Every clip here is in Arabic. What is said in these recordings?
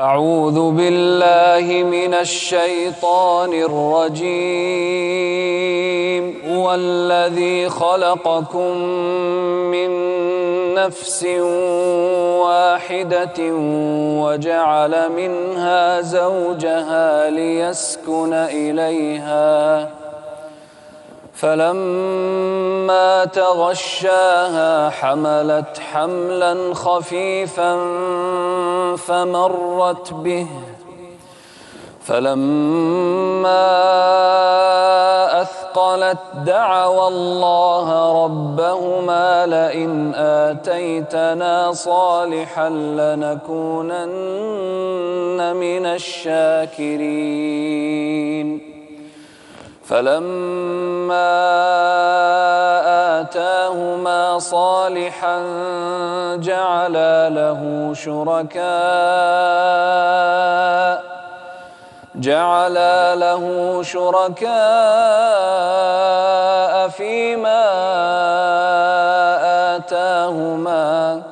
أعوذ بالله من الشيطان الرجيم. هو الذي خلقكم من نفس واحدة وجعل منها زوجها ليسكن إليها. فلما تغشاها حملت حملا خفيفا فمرت به. فلما أثقلت دعوا الله ربهما لئن آتيتنا صالحا لنكونن من الشاكرين. فلما آتاهما صالحا جعلا له شركاء جعلا له شركاء فيما آتاهما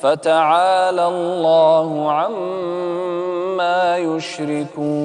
فتعالى الله عما يشركون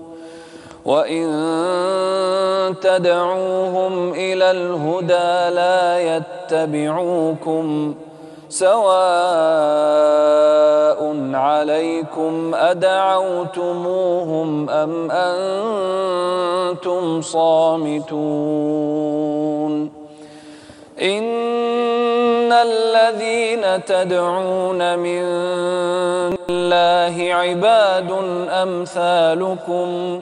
وإن تدعوهم إلى الهدى لا يتبعوكم سواء عليكم أدعوتموهم أم أنتم صامتون إن الذين تدعون من الله عباد أمثالكم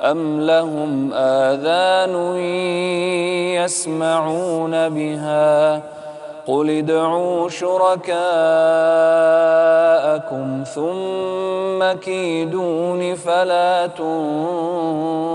أم لهم آذان يسمعون بها قل ادعوا شركاءكم ثم كيدون فلا تنظرون